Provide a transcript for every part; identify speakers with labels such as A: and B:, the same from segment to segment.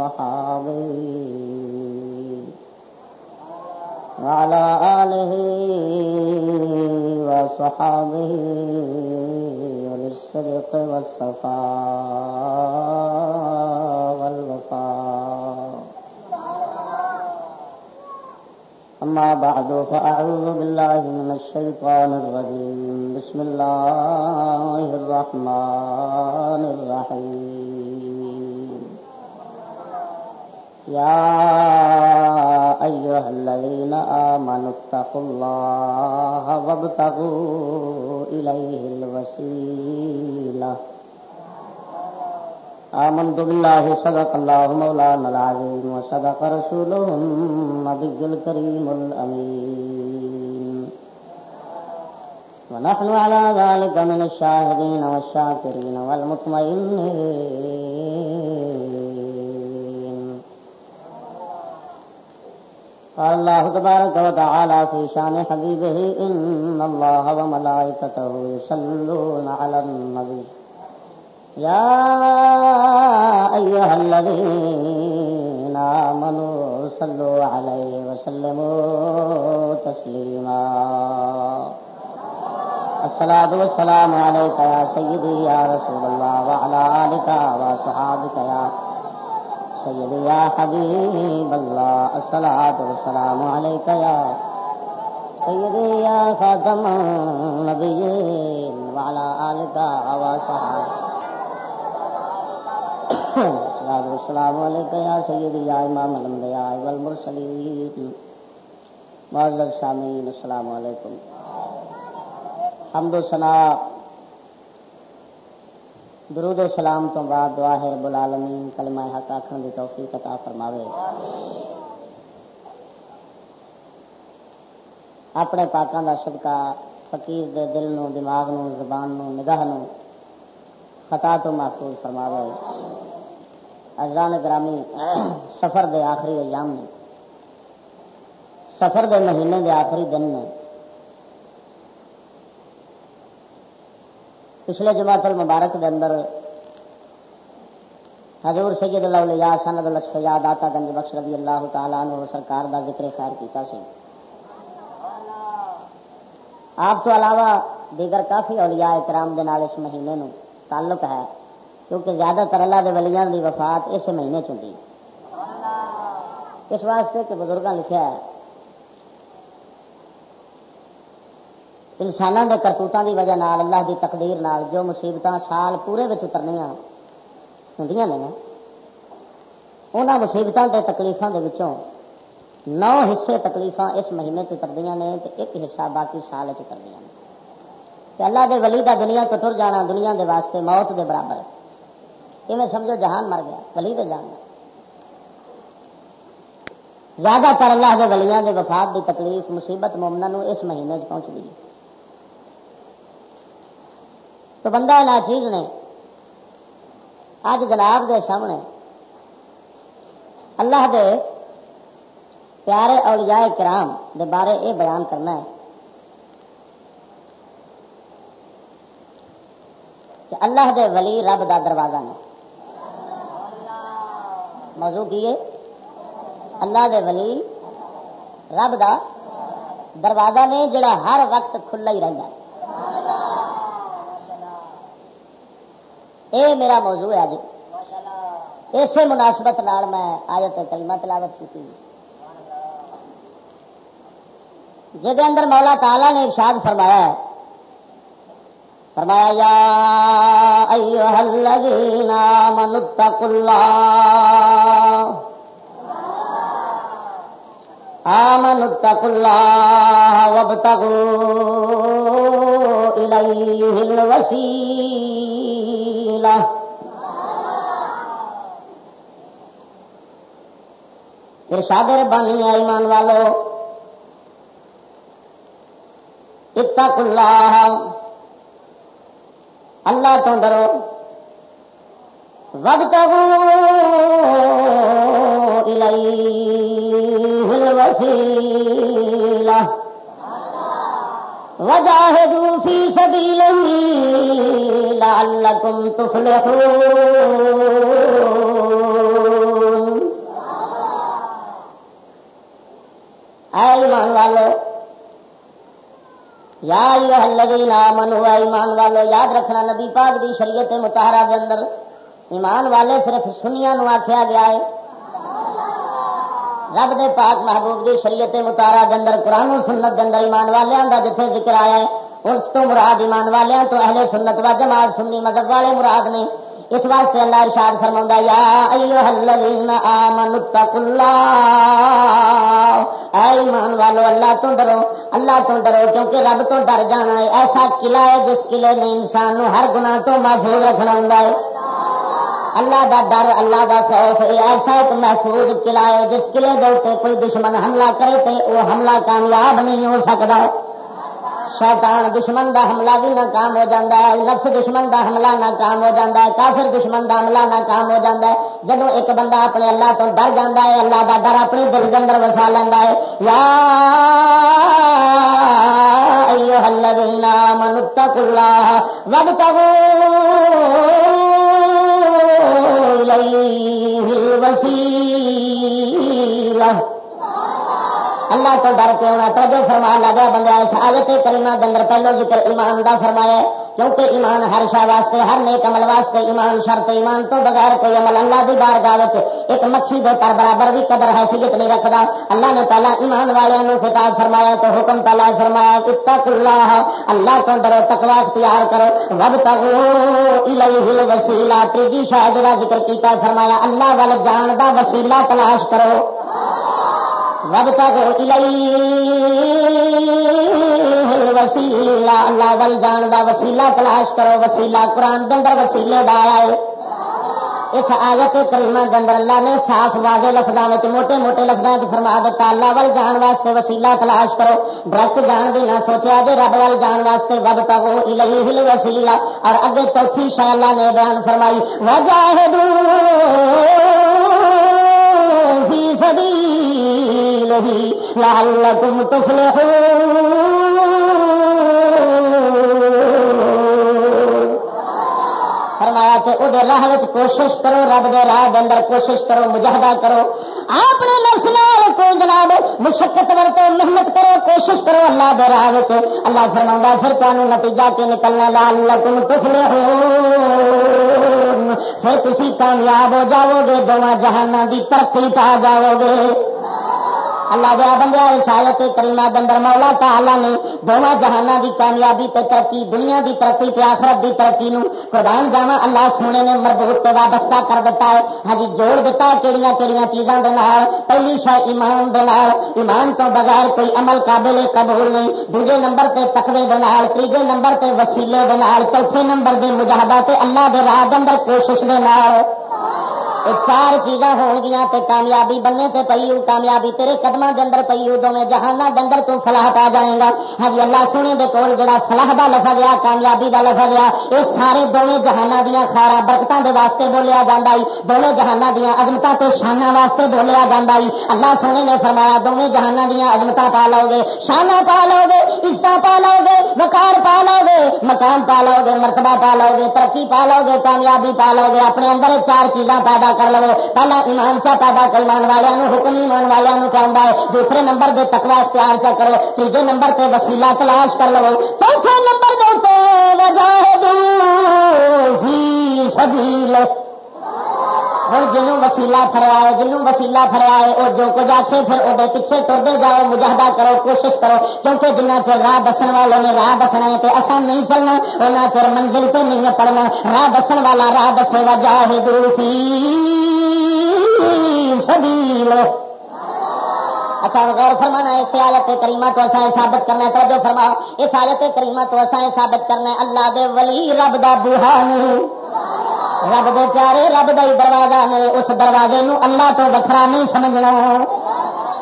A: وأصحابه وعلى آله وصحابه وللصدق والصفاء والوفاء. أما بعد، فأعوذ بالله من الشيطان الرجيم. بسم الله الرحمن الرحيم. يا أيها الذين آمنوا اتقوا الله وابتغوا إليه الوسيلة آمنت بالله، صدق الله مولانا العظيم، وصدق رسوله النبي الكريم الأمين. ونحن على ذلك من الشاهدين والشاكرين والمطمئنين. قال الله تبارك وتعالى في شان حبيبه إن الله وملائكته يصلون على النبي. يا أيها الذين آمنوا صلوا عليه وسلموا تسليما. الصلاة والسلام عليك يا سيدي يا رسول الله وعلى آلك وصحابك يا سيدي يا حبيب الله، الصلاة والسلام عليك يا سيدي يا خاتم النبيين وعلى آلك وصحابك الصلاة والسلام عليك يا سيدي، يا إمام الأنبياء والمرسلين. معزز سامعین السلام علیکم حمد و ثنا درود و سلام تو بعد دعا ہے رب العالمین، کلمہ حق آخر دی توفیق عطا فرماوے۔ اپنے پاکاں دا صدقہ، فقیر دے دل نو دماغ نو زبان نو نگاہ نو خطا تو محفوظ فرماوے۔ ازان گرامی، سفر دے آخری ایام نے، سفر دے مہینے دے آخری دن نے پچھلے جماعت المبارک دے اندر حضور سید الاولیاء سند الاسفیاء داتا گنج بخش رضی اللہ تعالیٰ عنہ سرکار دا ذکر خیر کیتا سی۔ آپ تو علاوہ دیگر کافی اولیاء اکرام دے نال اس مہینے نو تعلق ہے، کیونکہ زیادہ تر اللہ دے ولیاں دی وفات اس مہینے چی اس واسطے کہ بزرگاں لکھا ہے انسانوں کے کرتوتوں کی وجہ نال اللہ دی تقدیر نال جو مصیبت سال پورے اترنی ہوں نے انہوں مصیبتوں کے تکلیفوں کے نو حصے تکلیف اس مہینے چتردیا نے ایک حصہ باقی سال چتردیا نے۔ اللہ دے ولی دا دنیا تو ٹر جانا دنیا دے واسطے موت دے برابر یہ میں سمجھو جہان مر گیا، ولی دے جان۔ زیادہ تر اللہ دے ولیاں دے وفات دی تکلیف، مصیبت مومنا اس مہینے پہنچ گئی۔ تو بندہ نا چیز نے۔ اج جناب دے سامنے اللہ دے پیارے اولیاء کرام دے بارے اے بیان کرنا ہے کہ اللہ دے ولی رب دا دروازہ نے۔ موضوع کیے اللہ دے ولی رب دا دروازہ نے، جڑا ہر وقت کھلا ہی رہتا ہے۔ اے میرا موضوع ہے اج اسی مناسبت نال میں آیت کلمہ تلاوت کی جہد اندر مولا تعالی نے ارشاد فرمایا ہے، فرمایا، یا ایوہ الذین آمنوا اتقوا اللہ۔ آمنوا اتقوا اللہ وابتغوا وإليه الوسيلة ارشاد ربانی ایمان والو. اتق اللہ اللہ تو ڈرو. وقت الوسیلہ وجاہدوا فی سبیلہ لعلکم تفلحون. اے ایمان والو؟ یا ایوہ الذین آمنوا ایمان والو؟ یاد رکھنا نبی پاک دی شریعت متحرہ دے اندر. ایمان والے صرف سنیا نو آخیا گیا ہے رب دے پاک محبوب دی شریعت متارا دے اندر قرآن و سنت دے اندر ایمان والوں دا جتھے ذکر آیا ہے، اس تو مراد ایمان والوں تو اہل سنت و جماعت سنی مذہب والے مراد نے۔ اس واسطے اللہ ارشاد فرما یا ایوہ الذین آمنوا اتقوا اللہ۔ اے ایمان والو، اللہ تو ڈرو، اللہ تو ڈرو، کیونکہ رب تو ڈر جانا ہے۔ ایسا قلعہ ہے جس قلعے نے انسان نو ہر گناہ تو محفوظ رکھنا ہوں اللہ دا ڈر، اللہ دا خوف ایسا ایک محفوظ قلعہ ہے جس قلعے دے کوئی دشمن حملہ کرے تو وہ حملہ کامیاب نہیں ہو سکتا شیطان دشمن دا حملہ بھی ناکام ہو جاتا ہے، نفس دشمن دا حملہ ناکام ہو جاتا ہے، کافر دشمن دا حملہ ناکام ہو جاتا ہے۔ جب ایک بندہ اپنے اللہ تو ڈر جاتا ہے، اللہ دا ڈر اپنے دل کے اندر وسا لینا ہے۔ یا الذین آمنوا اتقوا اللہ وابتغوا اللہ تو ڈر کے ہونا تو جو لگا بندہ آیت کریمہ دندر پہلو ذکر ایمان دا فرمایا کیونکہ ایمان ہر شاہ واسطے، ہر نیک عمل واسطے ایمان شرط ایمان تو بغیر کوئی عمل اللہ دی بار گاہ ایک مکھی دے تر برابر بھی قدر حیثیت نہیں رکھتا اللہ نے پہلا ایمان والوں خطاب فرمایا تو حکم پہلا فرمایا اتق اللہ اللہ تو ڈرو تقوا اختیار کرو۔ رب تک وسیلہ تیجی شاہ جی شاید ذکر کیتا، فرمایا، اللہ وال جان دا وسیلہ تلاش کرو۔ رب تک وسیلہ، اللہ ول جان دا وسیلہ تلاش کرو، وسیلہ قرآن دندر وسیلے دا آیا ہے اس آیت کریمہ دندر اللہ نے صاف واضح لفظوں میں موٹے موٹے لفظوں سے فرما دیتا، اللہ ول جان واسطے وسیلہ تلاش کرو۔ برت جان بھی نہ سوچا جی رب ول جان واسطے ود پگو الہی ہل وسیلہ اور اگے چوتھی شاہ اللہ نے بیان فرمائی وجاہدو فی سبیلہ لعلکم تفلحون۔ کہ وہ راہ کوشش کرو، رب دے راہ اندر کوشش کرو، مجاہدہ کرو۔ اپنے نفس نال کو جناب، مشقت ورتو محنت کرو، کوشش کرو اللہ دے راہ اللہ فرما پھر تمہیں نتیجہ کے نکلنا لال تم تفلے ہو پھر تھی کامیاب ہو جاؤ گے دونوں جہانوں کی ترقی پا جاؤ گے اللہ دیا بندہ اس کریمہ بندر مولا تعالی نے دونوں جہانوں کی کامیابی تے ترقی، دنیا کی ترقی تے آخرت کی ترقی نو قربان جاوا اللہ سونے نے مربوط تے وابستہ کر دیتا ہے۔ ہاں جی جوڑ دیتا ہے کہڑی کہڑی چیزاں دے نال۔ پہلی شاہ ایمان دے نال۔ ایمان تو بغیر کوئی عمل قابل قبول نہیں۔ دوجے نمبر تے تقوی دے نال۔ تیجے نمبر تے وسیلے دے نال۔ چوتھے نمبر دے مجاہدہ تے اللہ دے راہ اندر کوشش دے نال۔ چار چیزاں ہون گیا تے کامیابی بننے سے پی کامیابی تیرے قدم کے اندر پی دونوں جہانا ڈنگر تو فلاح پا جائے گا ہاں جی اللہ سونے دے کول جڑا فلاح دا لفظ گیا کامیابی دا لفظ گیا یہ سارے دونوں جہانا دیا خارا برکتوں دے واسطے بولیا جا دونوں جہانا دیا عظمت تے شانہ واسطے بولیا جا اللہ سونے نے فرمایا دونوں جہانا دیا عظمت پا لو گے شانہ پا لو گے عزت پا لو گے وکار پا لو گے مکان پا لو گے مرتبہ پا لو گے ترقی پا لو گے کامیابی پا لو گے اپنے اندر چار چیزاں پیدا کر لو۔ پہلا ایمان چا پیدا کر ایمان والوں، حکم ایمان والوں چاہتا ہے۔ دوسرے نمبر دے تکوا اختیار چا کرو۔ تیجے نمبر تے وسیلہ تلاش کر لو۔ چوتھے نمبر دے سبیل ہوں جنوں وسیلا فریا ہے جنوں وسیلا فریا ہے وہ جو کچھ آخے پھر وہ پیچھے ٹرتے جاؤ، مجاہدہ کرو، کوشش کرو، کیونکہ جنہ چر راہ دسن والے نے راہ دسنا ہے تو اصل نہیں چلنا ان چر منزل پہ نہیں پڑنا۔ راہ دسن والا راہ دسے گا، جاہے دوفی سبیل۔ اچھا غور فرمانا ہے سیالت کریمہ تو اصا ثابت کرنا ہے، توجہ فرماؤ، اس حالت کریمہ تو اصا ثابت کرنا ہے، اللہ دے ولی رب دا بوہان رب دے پیارے رب دروازہ نے اس دروازے نو اللہ تو وکھرا نہیں سمجھنا۔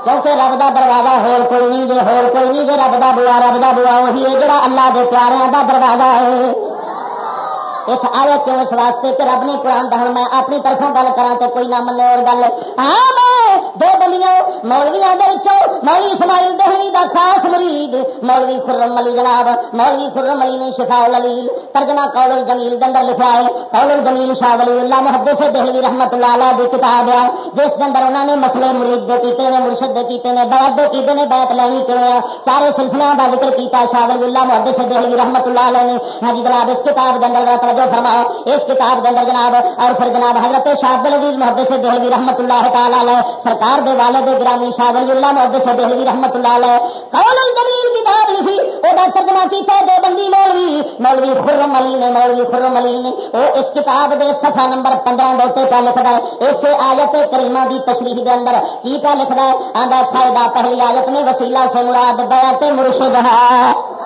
A: کیونکہ رب کا دروازہ ہول کوئی نہیں جی ہول کوئی نہیں جی رب کا بوا رب کا بوا وہی ہے جڑا اللہ کے پیاروں کا دروازہ ہے۔ اس آیت کیوں اس واسطے کہ رب نے قرآن دہن میں اپنی طرفوں گل کرا تو کوئی نہ منے اور گل۔ ہاں میں، دو بندیاں مولویا مولوی اسماعیل دہلی دا خاص مرید، مولوی خرم علی جناب، مولوی خرم علی نے شفا اللیل ترجمہ قول الجمیل دندر لکھا ہے۔ قول الجمیل شاہ ولی اللہ محدث دہلی رحمت اللہ علیہ دی کتاب ہے۔ جس کے اندر انہوں نے مسئلے مرید دے کیتے نے، مرشد دے کیتے نے بیعت دے کیتے نے، بیعت لینی کیویں چارے سلسلے دا ذکر کیتا شاہ ولی اللہ محدث دہلی رحمت اللہ علیہ نے۔ ہاں جی جناب، اس کتاب دے اندر توجہ فرماؤ۔ اس کتاب دے اندر جناب، اور پھر جناب حضرت شاہ عبد العزیز محدث دہلی رحمت اللہ تعالی علیہ، سرکار دے والد گرامی شاہ ولی اللہ محدث دہلی رحمت اللہ علیہ، قول الجلیل کتاب لکھی، او دا ترجمہ کیتا دو بندی مولوی مولوی خرم علی نے، مولوی خرم علی نے، او اس کتاب دے صفحہ نمبر 15 دے اوتے کیا لکھدا ہے، اس آیت کریمہ دی تشریح دے اندر کی کیا لکھدا ہے، آندا فائدہ پہلی آیت میں وسیلہ سے مراد بیعت مرشد ہے۔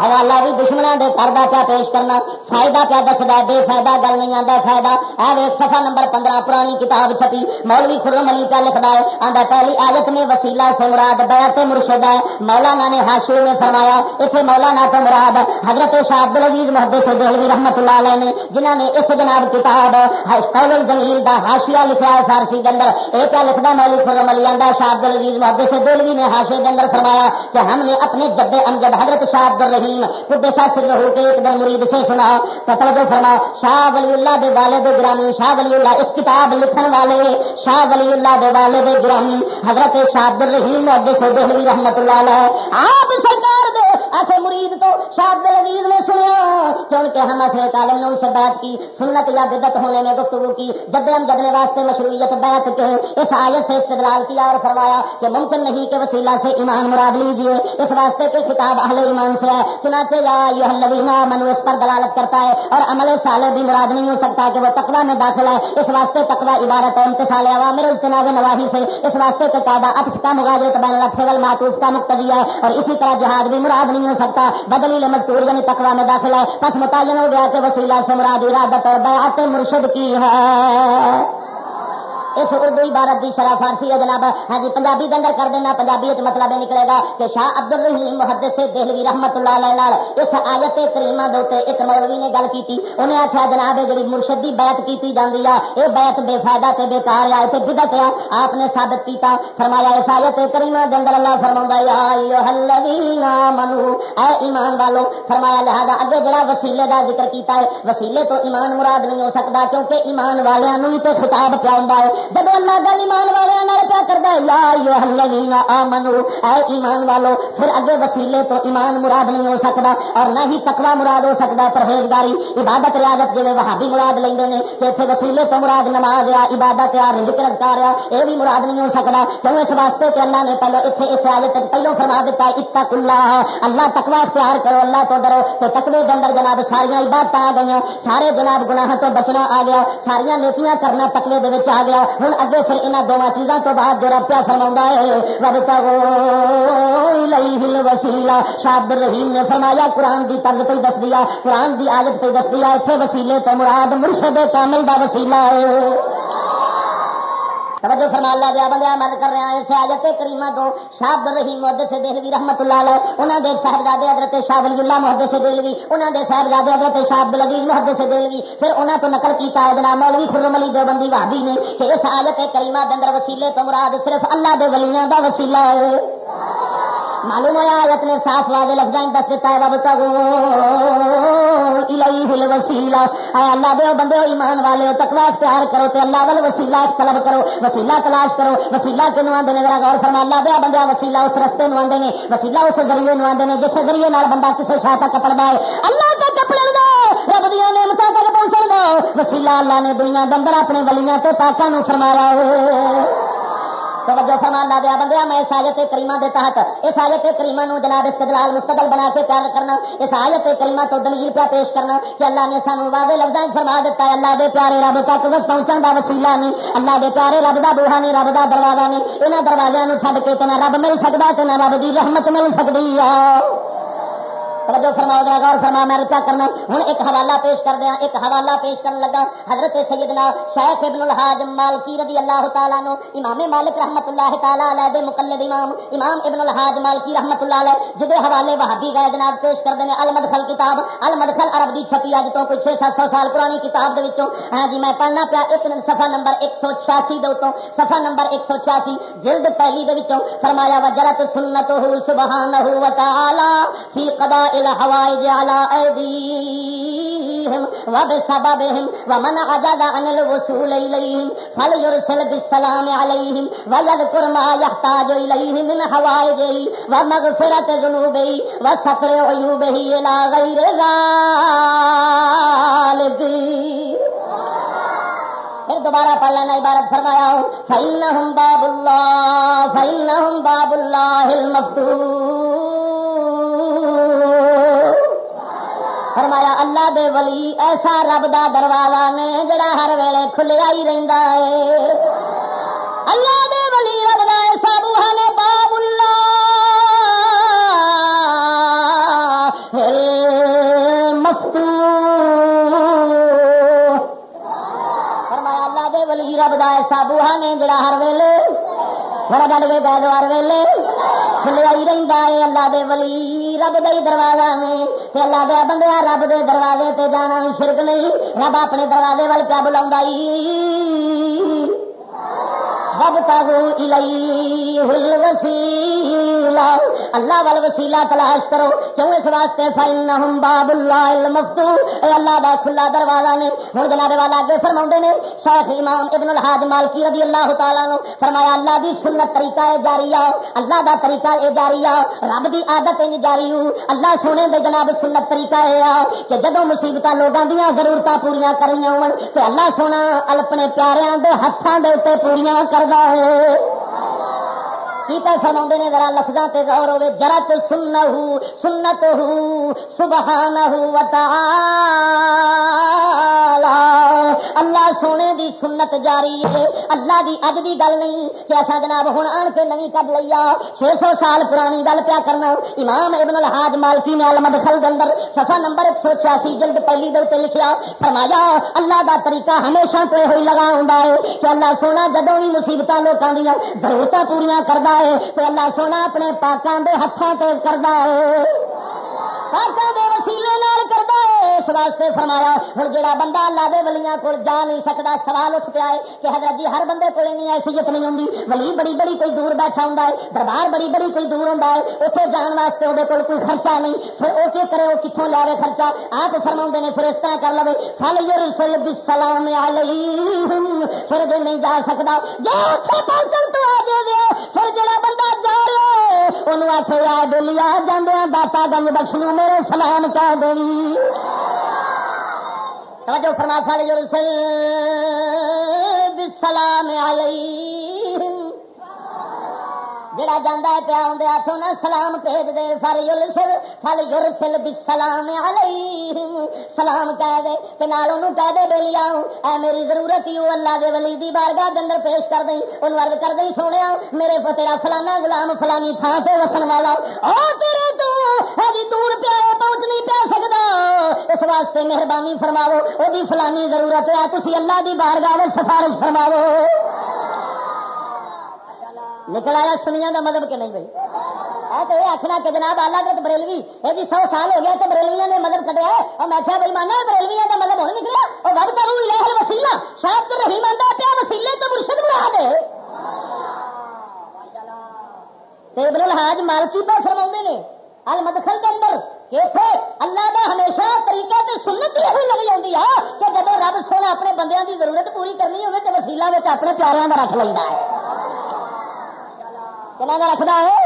A: حوالہ بھی دشمنوں کے کردہ پیا پیش کرنا، فائدہ پیا دستا بے فائدہ گل نہیں آتا فائدہ۔ اے سفا نمبر پندرہ، پرانی کتاب چھپی، مولوی خرم علی پہ لکھتا ہے آتا پہلی آیت میں وسیلہ سے مراد بیعت مرشد ہے، مولانا نے ہاشی میں فرمایا اتنے مولانا تو مراد حضرت شاہ عبد العزیز محدود سے دہلوی رحمت اللہ علیہ نے جنہوں نے اس جناب کتاب قول الجمیل دا ہاشیا لکھا ہے فارسی کے اندر۔ یہ کیا لکھتا مولوی خرم علی آدھا شاہ عبد العزیز محدود سے دہلوی نے ہاشے کے اندر فرمایا کہ ہم نے اپنے جد امجد حضرت شاہ عبد کریم الرحیم سر ہو کے ایک دن مرید سے سنا توجہ فرما شاہ ولی اللہ دے والد گرامی، شاہ ولی اللہ اس کتاب لکھن والے، شاہ ولی اللہ دے والد گرامی، حضرت شاہ عبد الرحیم محدث دہلوی رحمت اللہ علیہ، آپ سرکار دے ایسے مرید تو شاہ عبد العزیز نے سنیا کیونکہ ہم اصل کالم نے ان سے بیعت کی، سنت یا بدت ہونے میں گفتگو کی جب ہم جدنے واسطے مشروعیت بیعت کے اس آیت سے استدلال کیا اور فرمایا کہ ممکن نہیں کہ وسیلہ سے ایمان مراد لیجیے اس واسطے کے خطاب اہل ایمان سے ہے۔ چنانچہ یا یہ منو اس پر دلالت کرتا ہے اور عمل سالے بھی مراد نہیں ہو سکتا کہ وہ تقوا میں داخل ہے۔ اس واسطے تقوا عبارت ہے امتسال عوامر اجتناب نواحی سے اس واسطے کے تعداد اٹھ کا مغادرت بین الفول معطوف کا مقتضی ہے اور اسی طرح جہاد بھی مراد نہیں ہو سکتا۔ بدلیل مذکور یعنی تقوا میں داخل ہے۔ پس متعین ہو گیا کہ وسیلہ سے ارادت اور بیعت مرشد کی ہے۔ اس اردو عبارت کی شرح فارسی ہے جناب۔ ہاں جی پنجابی کے اندر کر دینا، پنجابی مطلب یہ نکلے گا کہ شاہ عبد الرحیم محدث سے دہلوی رحمت اللہ علیہ اس آیت کریمہ دے ایک مولوی نے گل کی انہیں آخیا جناب جی مرشد کی بیعت کی جاتی ہے یہ بیعت بے فائدہ سے بےکار آ اتنے بدت آ، آپ نے ثابت کیتا۔ فرمایا، اس آیت کریمہ دنگل اللہ فرما منو اے ایمان والو۔ فرمایا، لہذا اگے جڑا وسیلے کا ذکر کیتا ہے، وسیلے تو ایمان مراد نہیں ہو سکتا، کیونکہ ایمان والوں ہی تو خطاب پیا ہوں جب اللہ گل ایمان والے کیا کرتا ہے، یا یہ آ منو اے ایمان والو، پھر اگے وسیلے تو ایمان مراد نہیں ہو سکتا اور نہ ہی تکوا مراد ہو سکتا پرہیزگاری، عبادت، ریاضت جی وہابی مراد لیں گے کہ اتنے وسیلے تو مراد نماز آ عبادت آ رزق رفتار آ یہ بھی مراد نہیں ہو سکتا کیوں اس واسطے کہ اللہ نے پہلو اتنے اس آیت پہلو فرما دیتا اتنا کلا اللہ تکوا اختیار کرو، اللہ تو ڈرو، تو تکوے کے اندر جناب ساریا عبادت آ گئی سارے جناب گناہ تو بچنا آ گیا ساریا نیتیاں کرنا تکوے آ گیا ہوں اگے پھر یہاں دونوں چیزوں تو بعد جو رب پیا فرما ہے وسیلا شاہد رحیم نے فرمایا، قرآن کی طرز پہ دس دیا، قرآن کی عادت پہ دس دیا اتنے وسیلے تو مراد مرشد کامل کا وسیلہ ہے۔ توجہ فرما اللہ دیا بندہ مد کر رہے ہیں، اس آیت کریمہ تو شاہ عبد الرحیم محدث سے دہلوی رحمت اللہ علیہ انہوں نے صاحبزادے حضرت شاہ ولی اللہ محدث سے دہلوی انہوں نے صاحبزادے حضرت شاہ عبد العزیز محدث سے دہلوی، پھر انہوں تو نقل کیتا ہے جناب مولوی خرم علی دیوبندی وحدی نے کہ اس آیت کریمہ دے اندر وسیلے تو مراد صرف اللہ دے ولیاں دا وسیلہ ہے۔ معلوم ہوا آیت نے صاف واضح لفظ دس دیتا ہے رب تگو وسیلہ اے اللہ دے بندے ایمان والے تکوا اختیار کرو تے اللہ والے وسیلہ طلب کرو، وسیلہ تلاش کرو، وسیلہ کنو آدھے ذرا غور فرما، اللہ دیا بندہ وسیلہ اس رستے نو آدھے وسیلہ اس ذریعے نو آدھے جس ذریعے نال بندہ کسی شاہ تک کپڑا ہے اللہ کا کپڑے دا رب دیا نعمتوں تک پہنچ گا وسیلہ اللہ نے دنیا دندر اپنے ولیاں تو پاکوں فرمایا ہے توجہ فرما لا دیا بندیا میں اس آیت کریمہ دے تحت، اس آیت کریمہ نو جناب استدلال مستقل بنا کے پیار کرنا، اس آیت کریمہ تو دلیل پہ پیش کرنا کہ اللہ نے سانو واضح لفظ فرما دیتا ہے، اللہ دے پیارے رب تک پہنچن دا وسیلہ نہیں، اللہ دے پیارے رب دا بوہا نہیں، رب دا دروازہ نہیں، انہاں دروازے نو چھڈ کے تے نہ رب مل سکدا تے نہ رب دی رحمت مل سکتی ہے۔ توجہ فرما دیتا فرماؤ دیا غور فرما میں کیا کرنا۔ ہوں ایک حوالہ پیش کر دیا، ایک حوالہ پیش کرنے لگا۔ حضرت سیدنا شیخ ابن الحاج مالکی رضی اللہ تعالیٰ نو امام مالک رحمت اللہ تعالیٰ علیہ دے مقلد امام امام ابن الحاج مالکی رحمت اللہ علیہ جدے حوالے وہابی گئے جناب پیش کر دیں المدخل کتاب، المدخل عرب دی چھپی اج تو کوئی چھ سات سو سال پرانی کتاب دے وچوں۔ ہاں جی میں پڑھنا پیا ایک صفحہ نمبر ایک سو چھیاسی دے اتوں صفحہ نمبر ایک سو چھیاسی، جلد پہلی دے وچوں۔ فرمایا وجرت سنتہ سبحانہ وتعالی فی قضاء الحوائج على ايديهم وبسببهم ومن عجز عن الوصول اليهم فليرسل بالسلام عليهم ويذكر ما يحتاج اليه من حوائجه ومغفرة ذنوبه وستر عيوبه الى غير ذلك. پھر دوبارہ پڑھ لینا عبارت فرمایا ہوں. فَإِنَّهُمْ بَابُ اللَّهِ فَإِنَّهُمْ بَابُ اللَّهِ الْمَفْتُوحِ فرمایا، اللہ دے ولی ایسا رب دا دروازہ نے جڑا ہر ویلے کھلیا ہی رہندا ہے۔ اللہ دے ولی رب دا ایسا بوہا نے باب اللہ مفتوح۔ فرمایا، اللہ دے ولی رب دا ایسا بوہا نے جڑا ہر ویلے بڑا ڈل گئے بیٹھ ویلے کھلیا ہی رہندا ہے۔ اللہ دے ولی رب دے دروازہ نہیں تے اللہ دے بندیا رب دے دروازے تے جانا شرک نہیں۔ رب اپنے دروازے وال کیا بلا رب تاگو وسیلا اللہ اللہ وال وسیلہ تلاش کرو۔ کیوں اس واسطے؟ فائن باب اللہ مفتو اے اللہ دا کھلا دروازہ نے۔ ہوں جناب والا اگے فرما نے شیخ امام ابن الحاج مالکی رضی اللہ تعالیٰ نو فرمایا، اللہ دی سنت طریقہ ہے جاری اللہ دا طریقہ اے جاری رب دی عادت انج جاری اللہ سونے دے جناب سنت طریقہ اے آ، کہ جدو مصیبت لوگوں دیا ضرورت پوریا کرنی ہو اللہ سونا اپنے پیاریاں دے ہاتھوں دے اتنے پوریا کردا ہے کی فرما نے ذرا لفظاں تے غور ہوے جرت سنہ سنت ہو سبحان اللہ سونے دی سنت جاری ہے۔ اللہ دی اج دی گل نہیں کہ ایسا جناب ہوں آن کے نہیں کر لیا چھ سو سال پرانی گل پیا کرنا۔ امام ابن الحاج مالکی نے المد خل اندر سفا نمبر ایک سو چھیاسی جلد پہلی دل سے لکھیا، فرمایا، اللہ دا طریقہ ہمیشہ تو یہ لگا ہوں کہ اللہ سونا جدوں بھی مصیبت لوگوں دیا ضرورت پوریا کرتا ہے۔ تو اللہ سونا اپنے پاکوں کے ہاتھوں سے کرتا ہے۔ پاکوں کے وسیلے کرتا ہے، اس واسطے فرمایا ہوں جا بندہ اللہ دے ولیاں کو جا نہیں سکتا سوال اٹھ پیا ہے کہ حضرت جی ہر بندے کو حیثیت نہیں ہوتی ولی بڑی بڑی کوئی دور بیٹھا ہوں دربار بڑی بڑی کوئی دور ہوں اتنے جان واسطے وہ کوئی خرچہ نہیں، پھر وہ کی کرے وہ کتوں لیا خرچہ؟ آپ فرما نے، پھر اس طرح کر لو فل یور سل سلام پھر جو نہیں جا سکتا جو پہنچن تو آ جائے پھر جڑا بندہ جا رہا ہے انہوں آخر آ ڈلیا جانے داتا گنج بخشنو میرے سلام کا دیں توجہ فرما سال جو سلام علیہم جڑا جانا ہے پیا آدھے ہاتھوں نہ سلام بھیج دے، فر یورسل فل یورسل بسلام علیہم۔ سلام کہہ دے تے نال انہوں کہہ دے بے لیا اے میری ضرورت ہی اللہ دے ولی دی بارگاہ دے اندر پیش کر دیں، انہوں عرض کر دیں، سونے میرے تیرا فلانا غلام فلانی تھان سے وسن والا او تیرے تو ہی دور پیا پہنچ نہیں پیا سکتا اس واسطے مہربانی فرماو وہ فلانی ضرورت ہے تھی اللہ دی بارگاہ سفارش فرماو نکل آیا سنیا کا مطلب کہ نہیں بھائی؟ تو یہ آخنا کہ جناب آلہ گرت بریلوی، یہ جی سو سال ہو گیا تو بریلویا نے مدد کٹیا ہے۔ اور میں کیا بھائی مانا بریلویا کا مطلب ہونے نکلا اور وب کروں لہر وسیلہ شاید تو رہی مانتا پیا وسیلے تو مرشد بنا دے ابن الحاج مالکی پہ فرما نے، المدخل کے اندر کہ اللہ کا ہمیشہ طریقہ تے سنت یہ لگی آتی ہے کہ جب رب سونا اپنے بندیاں کی ضرورت پوری کرنی ہوگی تو وسیلہ میں اپنے پیاروں کا رکھ لینا ہے۔ کہنا رکھتا ہے۔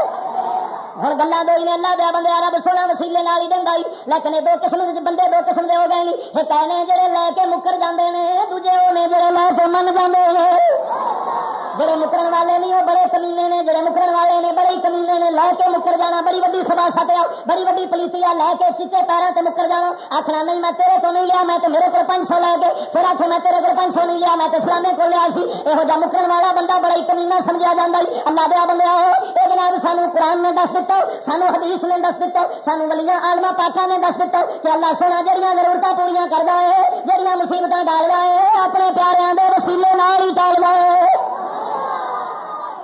A: ہوں گلا دو نے اللہ دیا بندے، رب سونا وسیلے نال ہی دینا لیکن دو قسم بندے، دو قسم کے ہو گئے نہیں ایک نے جڑے لے کے مکر جاندے نے، دوجے وہ نے جڑے لے کے من جاندے جڑے مکرن والے نہیں، وہ بڑے کمینے نے، جڑے مکرن والے نے، بڑے کمینے نے، لے کے مکر جانا، بڑی وڈی سبا سٹیا بڑی وڈی پلیسی لے کے چیچے پیروں سے مکر جانا آخنا نہیں، میں تیرے تو نہیں لیا، میں تو میرے کو پانچ سو لے کے، پھر آخر میں تیرے کو پانچ سو نہیں لیا، میں تو فلانے کو لیا سی یہو جہ مکرن والا بندہ بڑا ہی کمینا سمجھا جا اللہ دیا بندہ یہ جناب سانو قرآن نے دس دیتا سانو حدیث نے دس دیتا سانو ولیاں آلما پاٹا نے دس دیتا کہ اللہ سونا جہاں ضرورت پوریا کرتا ہے جہاں مصیبت ڈال رہا ہے، اپنے پیاروں کے وسیلے نال ہی ٹال رہا ہے۔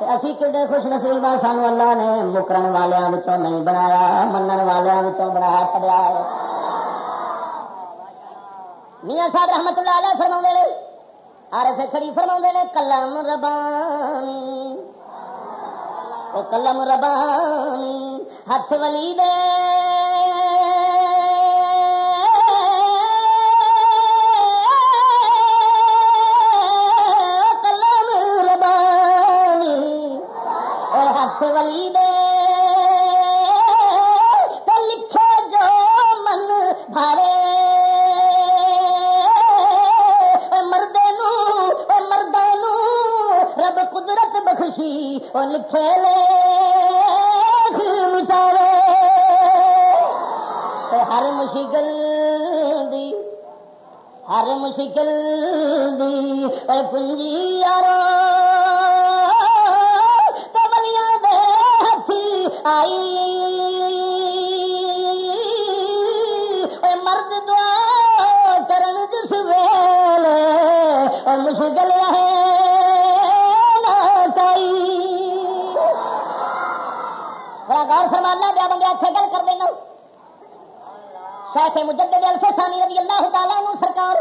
A: اسی کھے خوش نصیب ہاں سانو اللہ نے مکرن والوں نہیں بنایا منن والوں بنایا چڑیا ہے میاں صاحب رحمت اللہ علیہ فرما نے آر سے کھڑی فرما نے کلم ربانی او کلم ربانی ہاتھ ولی دے ہر مشکل دی ہر مشکل دی پنجی یار کبلیاں دے ہاتھی آئی اے مرد دعا کرن جس ویلے اور مشکل رہے غور فرمانا بیا بندے اتنے گل کر دینا شیخ مجدد الفسانی رضی اللہ تعالیٰ نو سرکار۔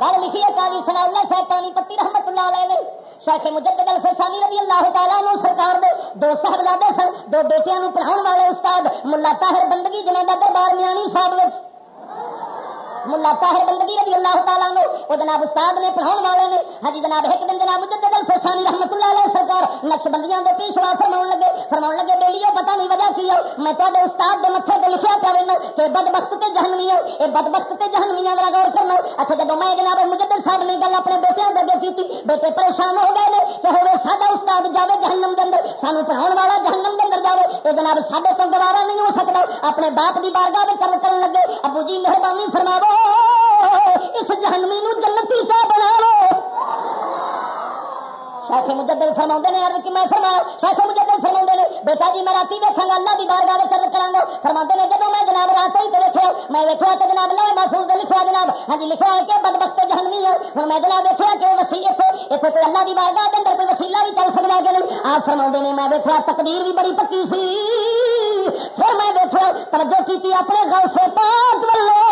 A: گل لکھی ہے کالی سنا اللہ صاحب پانی پتی رحمت اللہ علیہ نے۔ شیخ مجدد الفسانی رضی اللہ تعالیٰ نو سرکار دے۔ دو صاحبزادے سن، دو بیٹیاں پڑھاؤ والے استاد، ملا طاہر بندگی جنہ کا دربار میانی صاحب ملا طاہر بندگی رضی اللہ تعالیٰ نے وہ جناب استاد نے پڑھاؤ والے نے۔ ہاں جی جناب، ایک دن جناب مجدد الفسانی رحمت اللہ علیہ سرکار نقش بندیاں دے پیشوا فرما لگے۔ فرما لگے بیلی پتا نہیں وجہ کی ہے۔ میں تے استاد دے متے پہ لکھا پیا لینا کہ بد بخت تے جہنمی ہے۔ یہ بد بخت تے جہنمی ہے غور کرنا۔ اچھا جب میں جناب مجدد صاحب نے گل اپنے بیٹے دے کی بیٹے پریشان ہو گئے نے کہ ہوئے ساڈا استاد جاوے جہنم دے اندر، سانو پڑھاؤ والا جہنم دے اندر جاوے۔ یہ جناب، ساڈے تو گوارا نہیں ہو سکتا اپنے باپ کی بارگاہ میں کر کرن لگے۔ ابو جی مہربانی فرماو اس جہنمی نو جنتی چاہ بنا لو۔ شاخ مجدد فرما نے ارد کی، میں فرما شاخ مجدد فرما نے، بیٹا جی میں رات دیکھا گا، اللہ کی بار گاہ چل کرا گا۔ فرما نے جب میں جناب رات ہی دیکھا میں دیکھا کہ جناب اللہ محفوظ دے لکھا جناب۔ ہاں جی لکھا ہے کہ بد بخت جہنمی ہے۔ ہوں میں جناب دیکھا کہ وسیع اتنے اتنے کوئی اللہ کی بار گاہ اندر کوئی وسیلہ بھی چل سکتا کہ نہیں؟ آپ فرما نے، میں دیکھا تقدیر بھی بڑی پکی سی۔ پھر میں دیکھا توجہ کی اپنے گل سے پاک ولو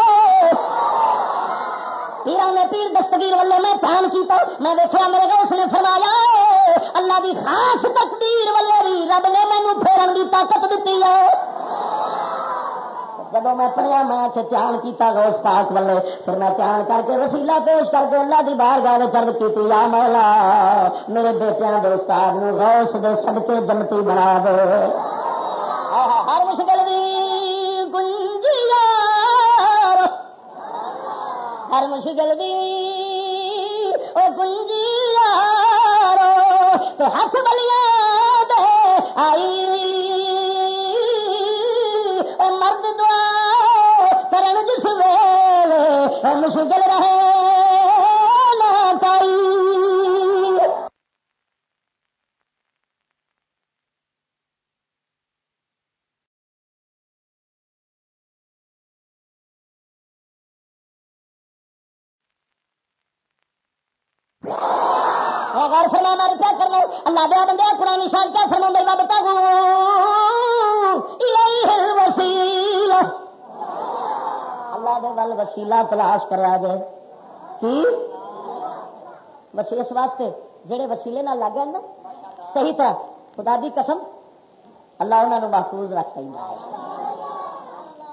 A: پیرا نے پیر دستگیر والے میں پہن کیتا، میں دیکھا میرے کو اس نے فرمایا، اللہ کی خاص تقدیر والے بھی رب نے مینو پھیرن کی طاقت دیتی ہے۔ جب میں پڑھیا، میں دھیان کیتا گوس پاک والے، پھر میں دھیان کر کے وسیلہ پیش کر کے اللہ کی باہر گاہ چل کی یا مولا، میرے بیٹے دے استاد نو غوث دے سڑکے جنتی بنا دے۔ ہر مشکل بھی ہر مشکل دی او پنجی تو ہاتھ بلیا دے آئی۔ او مرد دعا کرن جس ویلے مشکل اللہ دے ول وسیلہ تلاش کرا جائے کی؟ وسیلے اس واسطے جہے وسیلے نہ لگ گئے نا۔ صحیح تھا خدا دی قسم۔ اللہ انہوں نے محفوظ رکھ پہ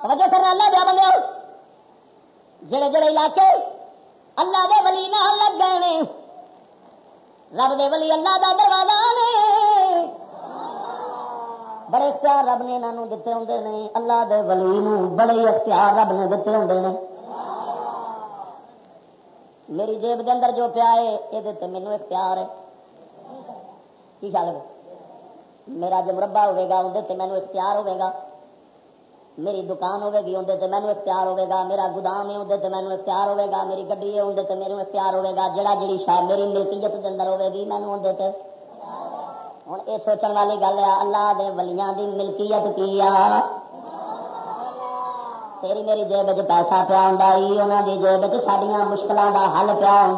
A: توجہ کرنا اللہ دیا بندے جڑے جڑے علاقے اللہ دے ولی نہ لگ گئے رب دے ولی اللہ دا دروازہ نے۔ بڑے اختیار رب نے انہوں دیتے ہوں نے، اللہ دے ولی نو بڑے اختیار رب نے دیتے ہوں نے۔ میری جیب دے اندر جو پیا ہے یہ مینو اختیار ہے۔ کی خیال ہے؟ میرا جو مربع ہوگا اندر مینو اختیار ہوگا میری دکان ہوگی اندر مینو اختیار ہوگا میرا گودام ہے اندر مینو اختیار ہوگا میری گڈی ہے اندر میرے اختیار ہوگا جہاں جی شاید میری ملکیت کے اندر ہوگی مینو اندر ہوں یہ سوچنے والی گل ہے، اللہ دے ولیاں دی ملکیت کی آ؟ تیری میری جیب پیسہ پیا ہوں انہوں دی جیب سڈیا مشکلوں کا حل پیا ہوں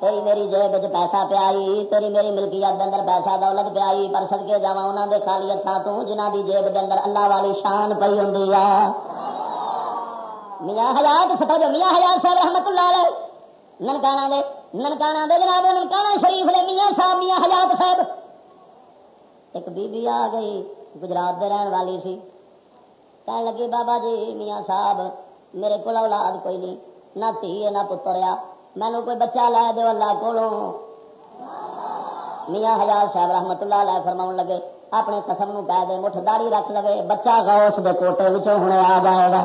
A: تیری میری جیب پیسہ پیا تیری میری ملکیت اندر پیسہ دولت پیا پر سد کے جا انہوں نے خالی ہاتھوں تو جنہ دی جیب کے اندر اللہ والی شان پی ہوں میاں حیات سفر میاں حیات صاحب رحمت اللہ علیہ ننکانا دے ننکانا دے جناب ننکانا شریف نے میاں صاحب، میاں حیات صاحب۔ ایک بی بی آ گئی، گجرات دے رہن والی سی۔ کہنے لگی، بابا جی میاں صاحب، میرے کو اولاد کوئی نہیں، نہ تھی نہ پتر آ مینو کوئی بچہ لے دو اللہ کو میاں ہزار صاحب رحمت اللہ لے فرما لگے، اپنے قسم نو کہہ دے، مٹھ داڑی رکھ لو بچہ گوس دے کوٹے ہوں آ جائے گا۔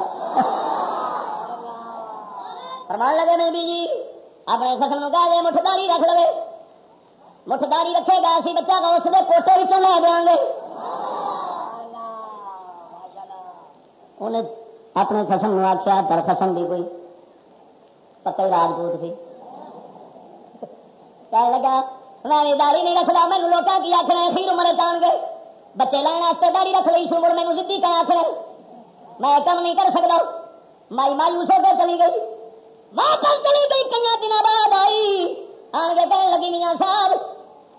A: فرمان لگے میں بھی جی اپنے فصل کہہ دے مٹھداری رکھ لو مٹھداری رکھے گا، اسی بچہ کا اس کے کوٹے بھی لے دیا گے۔ انہیں اپنے فصل آخیا پر فصل بھی کوئی پتہ راجپوت سی۔ کہنے لگا، میں داری نہیں رکھتا مینو لوگ کی آخر خیر عمر جان گے۔ بچے لین واسطے داری رکھ لی سو مڑ مینو سی کہ آخر میں کم نہیں کر سکتا مائی مایوس ہو کے چلی گئی۔ واپس چلی گئی کئی دن بعد آئی۔ آن کے کہنے لگی میاں صاحب،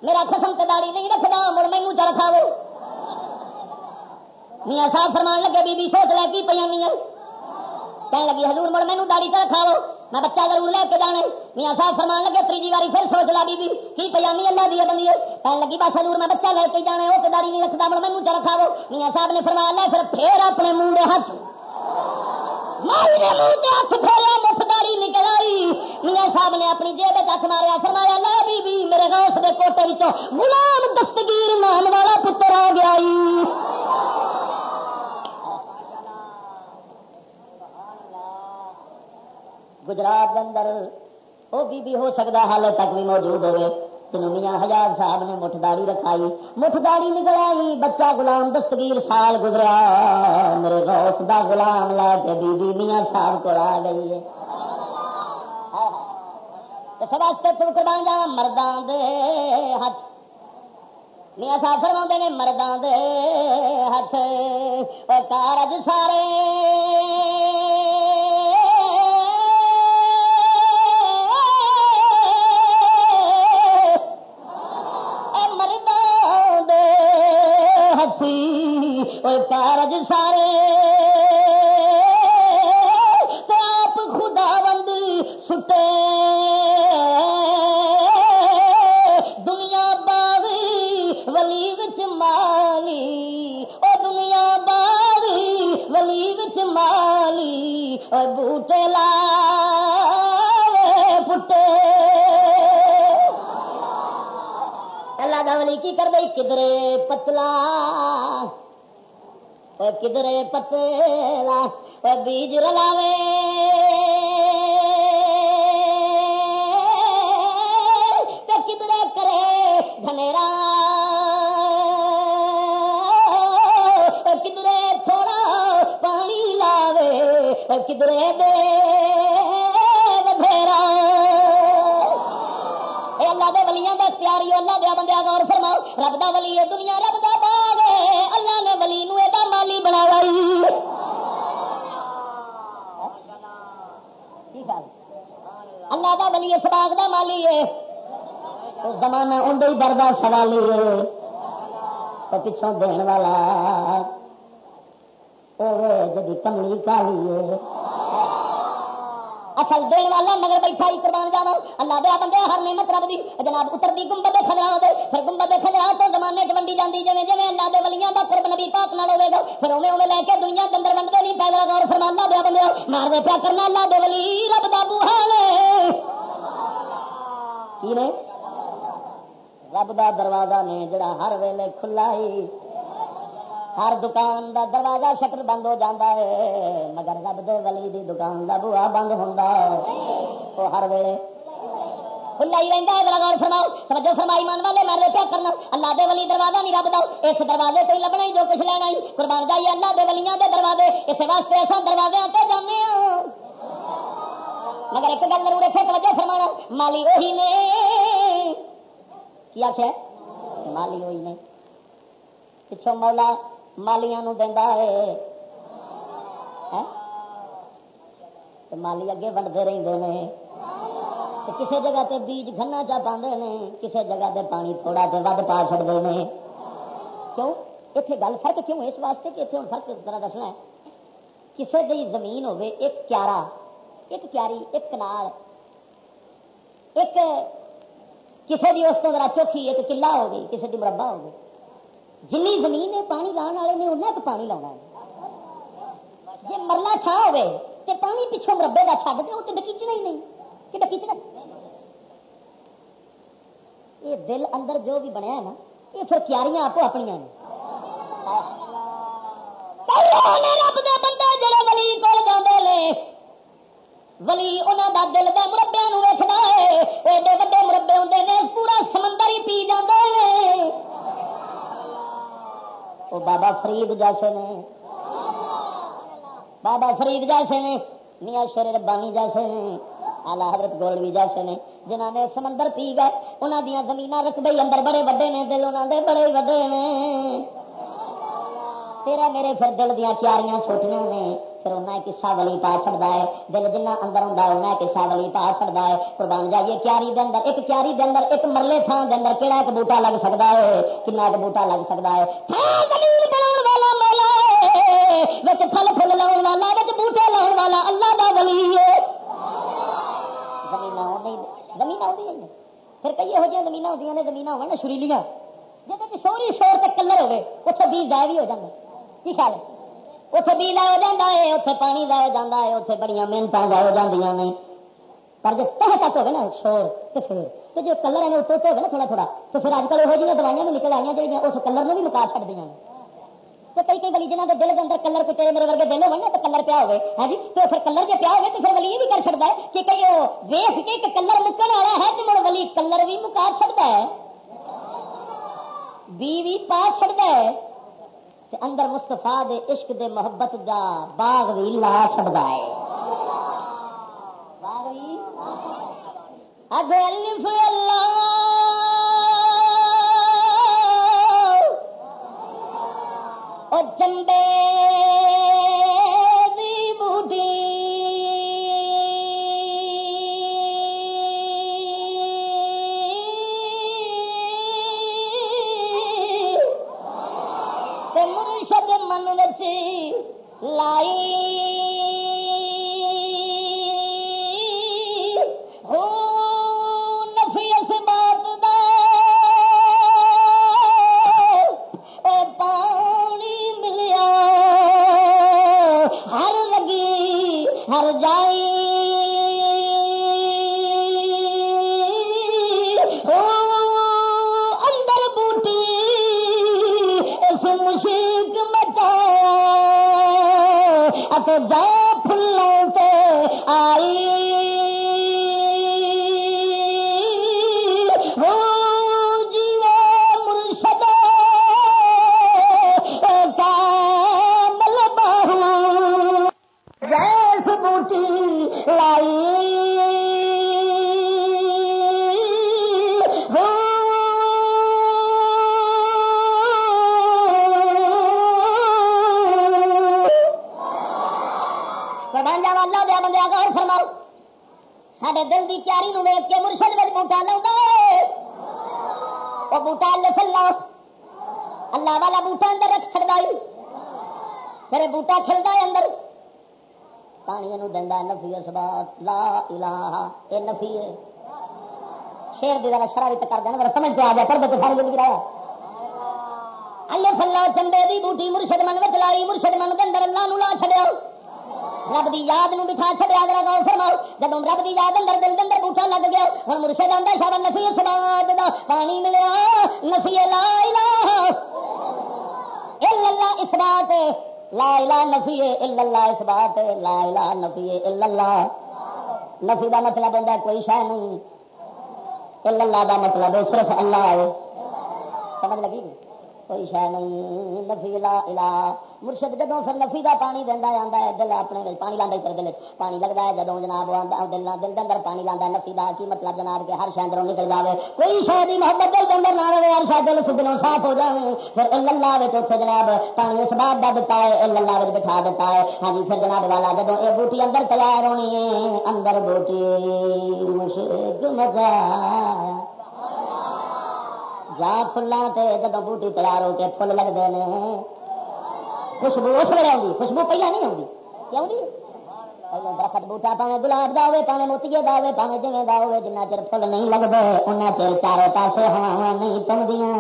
A: میرا خسم داڑی نہیں رکھنا مڑ مینو چ رکھا میاں صاحب فرمان لگے، بی بی سوچ لے کی پہ کہنے لگی، حضور مڑ مینو داڑی چ رکھا میں بچہ ضرور لے کے جانے میاں صاحب فرمان لگے تیجی باری پھر سوچ لا بی بی، کی پیانی اللہ دی بندی ہے؟ کہنے لگی، بس حضور میں بچہ لے کے جانے وہ داڑی نہیں رکھتا مڑ مینو چ رکھا میاں صاحب نے فرمان لے پھر پھر اپنے منہ دے ہاتھ۔ مائی نے منہ ہاتھ پھیرا نکل آئی۔ میاں صاحب نے اپنی جیب ہاتھ ماریا، فرمایا بی بی، میرے کوٹے غلام دستگیر نام والا پتر آ گیا گجرات اندر وہ بی بی ہو سکتا حال تک بھی موجود ہوئے۔ میاں ہزار صاحب نے مٹھ داڑی رکھائی مٹھ داڑی نکل آئی بچہ غلام دستگیر سال گزرا، میرے غوث دا غلام لا کے بی بی میاں صاحب کو آ گئی ہے اس واسطے تم قربان جا مردان دے ہاتھ۔ میاں صاحب فرما نے مردان دے ہاتھ۔ کارج سارے کدھر پتلا؟ بیج رلاوے۔ کدھر کرے دھنیرا کدھر تھوڑا پانی لاوے؟ کدھر دے اللہ دے ولیاں دا پیاری اللہ دیا بندیا غور فرماؤ۔ رب دا ولی دنیا، رب اللہ کا ولی اس باغ کا مالی ہے۔ زمانہ اندر دردا سوالی ہے۔ تو پچھوں دین والا۔ جی کملی کالی ہے۔ اصل دین والا مگر بیٹھا ہی قربان جانا۔ اللہ دیا بندے، ہر نعمت رب دی۔ جناب اتر دی گنبد خجرا دے۔ پھر گنبد خجرا تو زمانے چ ونڈی جاتی جی جی اللہ دے ولیاں دا قرب نبی پاک نہ ہوے گا۔ پھر اوے اوے لے کے دنیا کے اندر ونڈتے نہیں، پیدا غور فرمانا دیا بندے مار دے پیا کرنا اللہ دے ولی، رب دا بوہا نے کی نے رب دا دروازہ نے جڑا ہر ویلے کھلا ہی، ہر دکان دا دروازہ شٹر بند ہو جاتا ہے، مگر رب دے ولی دی دکان دا بوا بند ہوں وہ ہر ویلے کھلا ہی رہتا ہے۔ فرمائی مان والے مر کیا دروازہ نہیں رب دا۔ اس دروازے تو ہی لبنا ہی، جو کچھ لینا ہی۔ قربان جائیے اللہ دے دروازے۔ اس واسطے ایسا دروازے آتے جانے ہاں۔ مگر ایک گل ضرور اتنے توجہ فرما مالی وہی نے۔ کیا کیا مالی وہی نے۔ پچھوں مولا مالیا نو دینا ہے۔ ہاں؟ مالی اگے بنتے رہتے ہیں کسی جگہ تے بیج گنا چا پاندے کسی جگہ تے پانی تھوڑا تے ود پا چڑتے ہیں کیوں؟ اتنے گل فرق کیوں؟ اس واسطے کہ اتنے ہوں فرق طرح دسنا ہے۔ کسی کی زمین ہوے ایک کیارا ایک پیاری ایک کنال ایک کسی کی اس کو ذرا چوکھی ایک کلا ہو گئی کسی کی مربع ہو گئی جن زمین ہے پانی لاؤن والے نے انہیں تو پانی لاؤنا جی مرلا تھا ہوئے پانی پچھوں مربے کا چڈ دے وہ تو ڈکیچنا ہی نہیں کہ ڈکیچنا یہ دل اندر جو بھی بنیا نا یہ پھر کیاریاں آپ اپنی رب دے بندے جڑے ولی کول جاندے نے ولی انہاں دا دل کا مربے نو ویکھدا ایڈے وڈے مربے ہوں نے، پورا سمندر ہی پی جاندے او بابا فرید جیسے نے۔ بابا فرید جیسے نے، میاں شیر ربانی جیسے نے آلہ حضرت گولوی جیسے نے، جنہاں نے سمندر پی گئے، انہاں زمین رکھ رقبے اندر بڑے وڈے نے، دل انہوں دے بڑے وڈے نے۔ تیرا میرے پھر دل دیا پیاریاں چھوٹیاں نے۔ پھر انہیں کسا ولی پا چڑتا ہے دل جنہ اندر ہوں انہیں کسا ولی پا چڑتا ہے قربان جائیے کیاری دن ایک کیاری دن ایک مرلے تھان دن کہڑا ایک بوٹا لگ سکتا ہے؟ کنا ایک بوٹا لگ سکتا ہے؟ پھل پھل لاؤ والا بوٹے لاؤ والا اللہ کا ولی ہے۔ زمین آئی ہے پھر کئی یہ زمین ہوتی ہیں زمین ہو شریلیاں۔ جہاں شوری شور تک کلر ہوئے اتنے بیج ضائع بھی ہو جائے کی خیال ہے؟ اتے بی لایا جا ہے اتے پانی لایا جا ہے اتے بڑی محنت لائی جی پر جی تہ تک ہوگی نا شور تو پھر تو جو کلر ہے اتنے ہوگا نا تھوڑا تھوڑا تو پھر اج کل وہ دوائیاں بھی نکل آئی جی اس کلر نے بھی مکا چڑ دیا تو کئی کئی گلی جنہوں کے دل کے اندر کلر کو میرے ورگے دل ہونا تو کلر پیا ہوئے ہاں جی تو پھر کلر جی پیا ہوئے تو پھر ولی یہ بھی کر چڑتا ہے کہ کئی وہ ویس کے ایک کلر مکن والا ہے تو مڑ ولی کلر بھی مکا چڑتا ہے بی بھی پا چڑتا ہے تے اندر مستفا دے عشق دے محبت دا باغ بھی لا سکتا ہے۔ باغ ہر جائے الہ اے نفی ہے شیر دی ذرا شرح بھی کر دینا میرا سمجھ تو آ جائے ساری زندگی رہا اللہ فلا چندے دی بوٹی مرشد من وچ لاری مرشد من دے اندر اللہ نو لا چھڈیا رب دی یاد نو بٹھا چھڈیا ذرا غور فرماؤ. جدوں رب دی یاد اندر دل دے اندر بوٹا لگ گیا، ہن مرشد آندا شاہ نفی سماد دا پانی ملیا. نفی لا الہ الا اللہ اس بات. لا الہ نفی الا اللہ اس بات. لا الہ نفی الا اللہ. نفی کا مطلب ہوتا کوئی شہ نہیں۔ اللہ کا مطلب صرف اللہ ہے۔ سمجھ لگی؟ کوئی شہ نہیں۔ نفی لا الہ مرشد جدو پھر نفی کا پانی دینا آتا ہے، دل اپنے پانی لانا پھر دل پانی لگتا ہے جدو جناب دل دل اندر پانی لانا نفی کا کی مطلب جناب کے ہر شہر نکل جائے کوئی شہر کی محبت دل کے اندر نہ رہے، ہر شاید دل سدنوں صاف ہو جائے پھر اللہ اتنے جناب پانی اس بات کا دتا ہے، اللہ بٹھا دیتا ہے۔ ہاں جی پھر جناب والا جدو یہ بوٹی اندر تیار ہونی ہے، اندر بوٹی مشک مزہ جا فلان سے جب بوٹی تیار ہو کے فل لگتے ہیں خوشبو اس ویلے آؤں خوشبو پہلے نہیں آؤں کیوں پہلے درخت بوٹا پاوے گلاب کا ہوے پاوے موتیے کا ہوے پاوے جویں کا ہوے جنہ چر فل نہیں لگتے ان چر چاروں پاسے ہوا نہیں پڑدیاں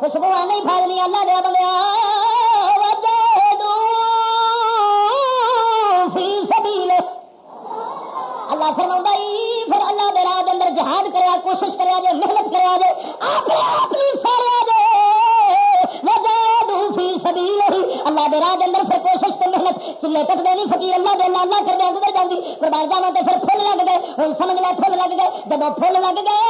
A: خوشبو نہیں پھیلنی اللہ دیا بندیا اللہ فرما پھر اللہ دے راج اندر جہاد کرا کوشش کرا جائے محنت کرا جائے اپنے آپ سارا سبھی اللہ دے راج اندر پھر کوشش تو محنت۔ چلے تک دے نہیں سکی اللہ دے اللہ اللہ کر دیا گزر جاتی قربان جانا تو پھر پھول لگ گئے۔ ہوں سمجھ لیا پھول لگ گئے۔ جب پھول لگ گئے،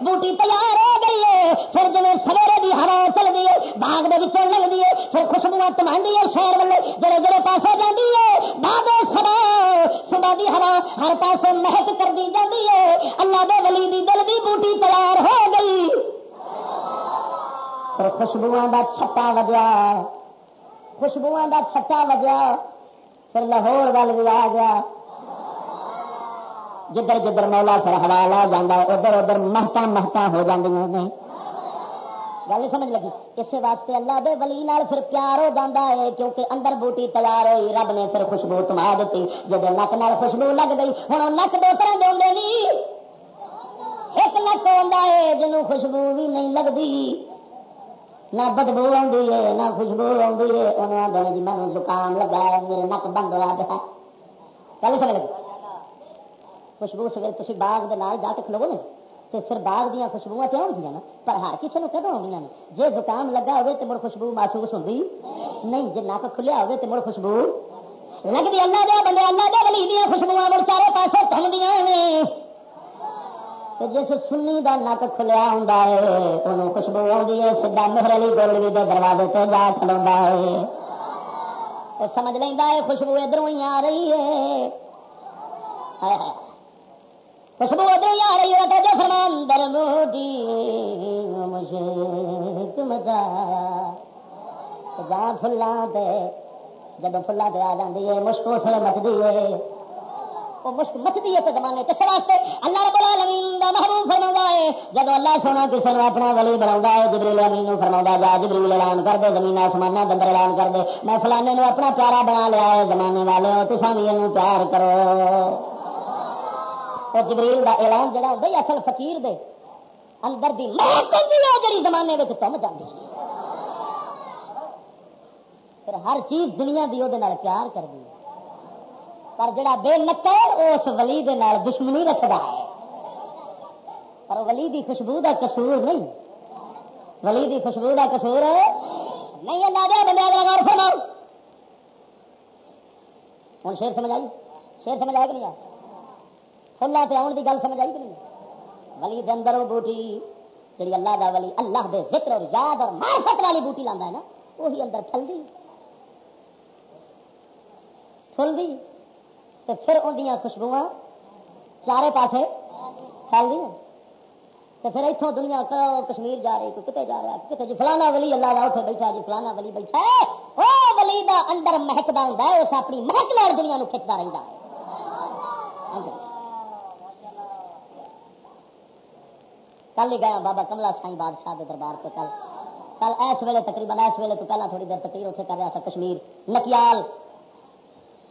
A: بوٹی تیار ہو گئی ہے۔ پھر جب سویرے کی ہوا چل گئی ہے، باغ کے بچوں لگتی ہے۔ پھر خوشبو تمہی ہے شہر والے۔ جڑے جڑے پاسے جاتی ہے باغ سبا صبح کی ہوا ہر پاس مہک کر دی جاتی ہے۔ اللہ دے ولی دی دل دی بوٹی تیار ہو گئی۔ پھر خوشبو کا چھٹا وجیا۔ خوشبو کا چھٹا وجیا، پھر لاہور وال بھی آ گیا۔ جدھر جدھر مولا پھر ہوا لا جانا ادھر ادھر مہتا مہتا ہو جاندیاں گل سمجھ لگی؟ اسی واسطے اللہ دے ولی نال پھر پیار ہو جاتا ہے، کیونکہ اندر بوٹی تیار ہوئی، رب نے پھر خوشبو تما دیتی۔ جب نک نال خوشبو لگ گئی ہوں نک دو طرح دے ایک نک آتا ہے جنوب خوشبو بھی نہیں لگتی نہ بدبو آئی ہے، نہ خوشبو آئی ہے، انہوں آدھے جی میں زکام لگا ہے میرے نک بند ہوا دکھا گل سمجھ لگی خوشبو سویر تھی باغ کے نال جا کے کھلو نا تو پھر باغ دیا خوشبو تو آدی نا۔ پر ہر کسی نے کدو آدی نے جی زکام لگا ہوئے تو مڑ خوشبو محسوس ہوتی نہیں جی نک کھلیا ہوئے تو مڑ خوشبو لگتی اللہ دیا بندے، اللہ دیا ولی دیا خوشبو مڑ چارے پاسے تھم دیا کہ جس سنی کا نک کھلیا ہوں انہوں خوشبو آتی ہے سیدا مہر علی گولوی کے دروازے سے جا کھلوا ہے سمجھ لینا ہے خوشبو ادھر ہی آ رہی ہے خوشبو ادھر ہی آ رہی ہے تو فرمان در دربوٹی مجھے مزہ جا جا فلا جب فلا پہ آ جاتی ہے مشکل اس مچتی ہے وہ مشک مچتی ہے زمانے کس واسطے اللہ رب العالمین دا محبوب فرما ہے۔ جب اللہ سونا کسی نے اپنا ولی بنا ہے، جبریل امین فرما جا جبریل اعلان کر دے، زمین آسمان دندر اعلان کر دے، میں فلانے نو اپنا پیارا بنا لیا ہے، زمانے والے تو بھی یہ پیار کرو۔ تو جبریل دا اعلان جڑا ہوتا اصل فقیر دے اندر دی جی زمانے میں تم جاتی پھر ہر چیز دنیا دی وہ پیار کر دی۔ پر جڑا بے نکا اس ولی دے نال دشمنی رکھتا ہے۔ پر ولی دی خوشبو دا قصور نہیں۔ ولی دی خوشبو دا قصور نہیں اللہ دے بندے اگلا غور فرماؤ۔ ہوں شیر سمجھ آئی؟ شیر سمجھ آئے کہ نہیں فلا پہ آن کی گل سمجھ آئی کہ نہیں؟ ولی دے اندر وہ بوٹی جی اللہ دا ولی، اللہ دے ذکر اور یاد اور معرفت والی بوٹی لانا ہے نا، وہی اندر پھل دی۔ پھل دی۔ تو پھر اندیاں خوشبو چارے پاسے پھیل دی تو پھر اتوں دنیا کشمیر جا رہی تو کتنے جا رہا کتنے جی فلانا ولی اللہ کا اتنے بیٹھا جی فلانا ولی بیٹھا۔ وہ ولی دا اندر مہکتا ہوں اس اپنی مہک لال دنیا کھچتا رہتا ہے۔ کل ہی گیا بابا کملا سائی بادشاہ کے دربار سے کل کل اس ویلے تقریباً اس ویلے تو پہلے تھوڑی دیر تقریر اتنے کر رہا تھا کشمیر، نکیال۔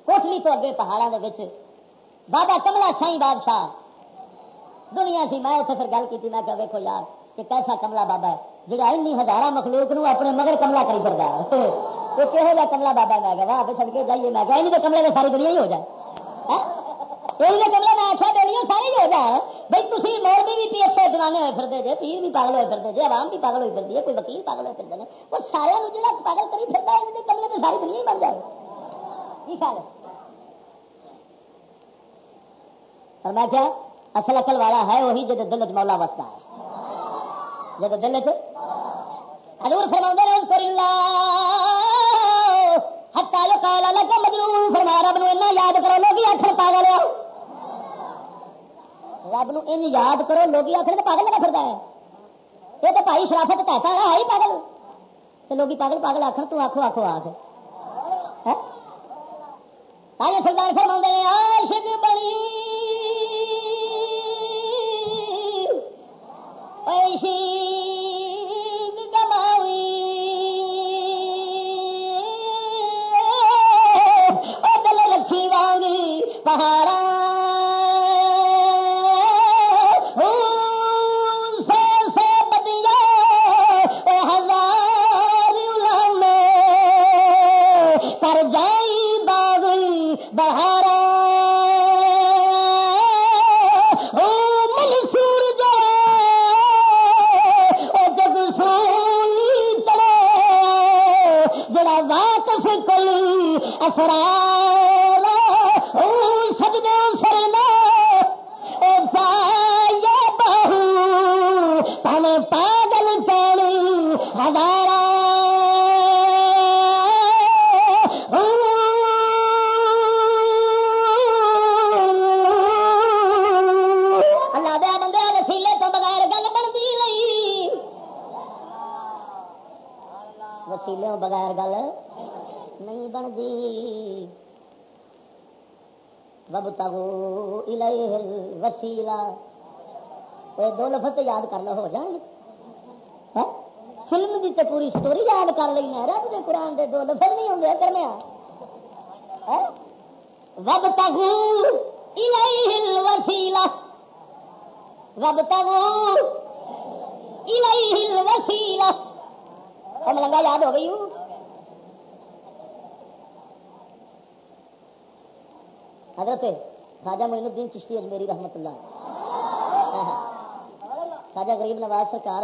A: کوٹلی تو اگے پہاڑوں کے بابا کملا سائی بادشاہ دنیا سی میں اتنے پھر گل کی میں کہ ویکو یار کہ کیسا کملا بابا ہے جہاں این ہزار مخلوق نو اپنے مگر کملا کری پڑتا ہے وہ کہہو جا کملا بابا میں گیا واہ چڑھ کے جائیے میں کہ تو کملے میں ساری دنیا ہی ہو جائے یہ کملے میں آخیا دنیا ساری ہی ہو جائے بھائی تھی مور بھی پی ایس آئی زمانے ہوئے پھرتے جی پیر بھی پاگل ہوئے پھرتے جی عوام بھی پاگل ہوئی پھرتی ہے کوئی وکیل پاگل ہوئے پھرتے ہیں وہ سارے جا پاگل کری پھرتا ہے کملے میں ساری دنیا ہی بن جائے کی خیال ہے اور میں کیا اصل اقل والا ہے وہی جب دل چ مولا وستا ہے۔ جب دل چ حضور فرما رہے اس کو ہتا جو کالا لگا مجنون فرما رب نو یاد کرو لوگ آخر پاگل ہو۔ رب نو ان یاد کرو لوگ آخر پاگل لگا پھرتا ہے۔ یہ تو بھائی شرافت پیسہ ہے ہی پاگل۔ تو لوگ پاگل پاگل آخر تو آخو آخو پہلے سردار فرما نے عاشق بنی۔ دو لفظ تو یاد کرنا ہو جائیں ہاں؟ فلم کی تو پوری سٹوری یاد کر لینا رب کے قرآن دے دو لفظ نہیں ہوں گے کرنے رب تگو وسیلا رب تگو وسیلا ملنگا یاد ہو گئی۔ ہوں حضرت خواجہ معین الدین چشتی اجمیری رحمت اللہ۔ ہاں، ہاں۔ خواجہ غریب نواز سرکار